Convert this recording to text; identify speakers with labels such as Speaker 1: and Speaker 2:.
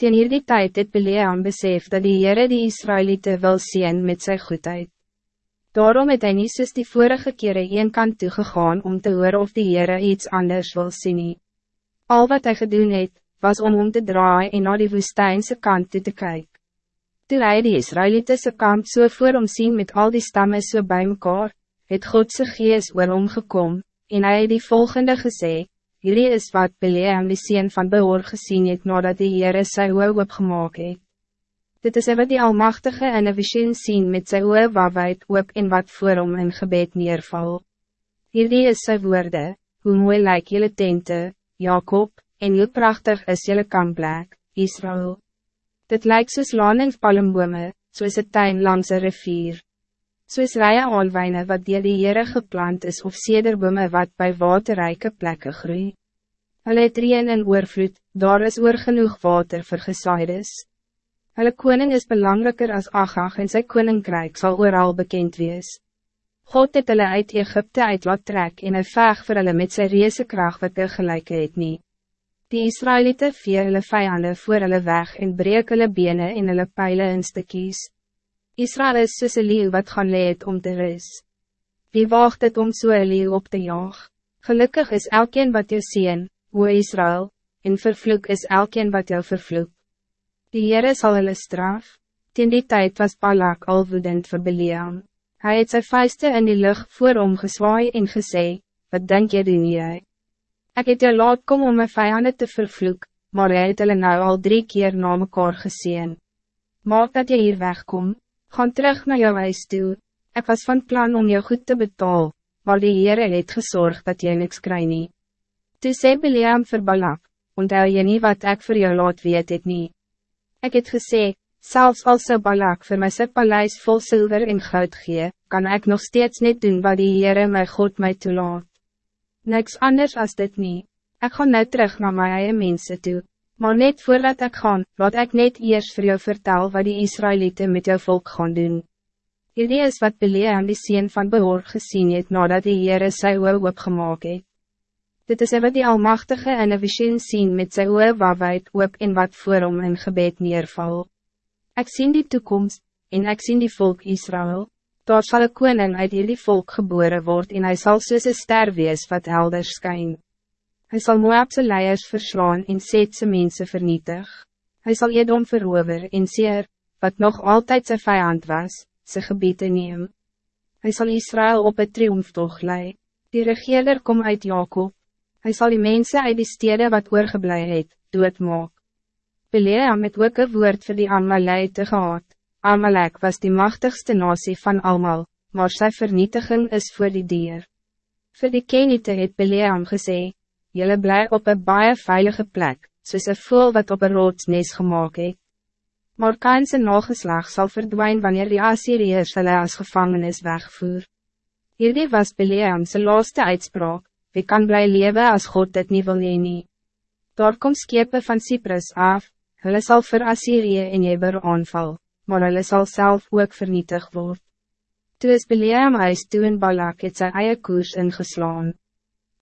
Speaker 1: Ten hierdie tijd het Bileam besef dat die Heere die Israëlieten wil zien met zijn goedheid. Daarom het hy nie soos die vorige kere een kant toegegaan om te horen of die Heere iets anders wil sien nie. Al wat hij gedoen het, was om om te draaien en naar die woestijnse kant toe te kijken. Toen hij die Israëlitische kamp so voor om sien met al die stammen so bij mekaar, het Godse gees oor omgekom, en hij het die volgende gesê, Hierdie is wat Bileam die sien van behoor gezien het nadat die Heere sy oor opgemaak het. Dit is wat die Almachtige in een visioen sien met sy oor wawijd oop en wat voor hom in gebed neerval. Hierdie is sy woorde, hoe mooi lyk jylle tente, Jacob, en hoe prachtig is jylle kampplek, Israël. Dit lijkt soos laningspalmbome, soos een tuin langs een rivier. Soos rije alwijne wat dier die Heere geplant is of sederbome wat bij waterrijke plekken groei. Hulle het reen en oorvloed, daar is oor genoeg water vir gesaides. Hulle koning is belangrijker als Agag en sy koninkrijk zal ooral bekend wees. God het hulle uit Egypte uit laat trek en hy veg vir hulle met sy reese kracht wat hy gelijk het nie. Die Israëlieten veer hulle vijanden voor hulle weg en breek hulle bene en hulle pijlen in stukkies. Israël is soos een leeuw wat gaan leed om te ris. Wie waagt het om so een leeuw op te jaag? Gelukkig is elkeen wat jou sien, o Israël, en vervloek is elkeen wat jou vervloek. Die Heere sal hulle straf. Ten die tijd was Balak al woedend vir Beliam. Hij het sy vuiste in die lucht voor hom geswaai en gesê, wat denk jy doen jy? Ek het jou laat kom om my vijanden te vervloek, maar hy het hulle nou al drie keer na mekaar geseen. Maak dat jy hier wegkom, gaan terug naar jou huis toe, ek was van plan om jou goed te betalen, maar die Heere het gezorgd dat jy niks kry nie. Toe sê Biliam vir Balak, onthou jy nie wat ek voor jou laat weet het nie. Ek het gesê, Zelfs als ze balak voor mij zijn paleis vol zilver en goud gee, kan ik nog steeds niet doen wat die Heere my God mij toelaat. Niks anders als dit niet. Ik ga net terug naar mijn eigen mensen toe. Maar net voordat ik ga, laat ik net eerst voor jou vertel wat die Israëlieten met jou volk gaan doen. Hierdie is wat Beleam die sien van behoor gezien het nadat die Heere sy oor opgemaak het. Dit is wat die Almachtige in een visioen sien met sy oor wawijd oop en wat voor hom in gebed neerval. Ik zie die toekomst, en ik zie die volk Israël. Daar zal een koning uit jullie volk geboren worden en hij zal soos een ster wees wat helder skyn. Hij zal Moabse leiers verslaan en Setse mensen vernietig. Hij zal Edom verover en Seer, wat nog altijd zijn vijand was, zijn gebieden neem. Hij zal Israël op het triomftocht lei. Die regeerder kom uit Jacob. Hij zal die mensen uit die steden wat oorgeblij het, doodmaak. Beleam het ook een woord voor die Amalite gehad. Amalek was die machtigste nasie van allemaal, maar sy vernietiging is voor die dier. Voor die Kenite het Beleam gesê, Jylle bly op een baie veilige plek, soos een voel wat op een roodsnes gemaakt het. Maar Kainse nageslag zal verdwijnen wanneer die Assyriërs hulle as gevangenis wegvoer. Hierdie was Beleamse laaste uitspraak, wie kan blij leven als God dit niet wil nie. Daar kom skepe van Cyprus af, Hulle sal vir Assyrië en Jeber aanval, maar hulle sal self ook vernietig word. Toe is Beleam huis toe en Balak het sy eie koers ingeslaan.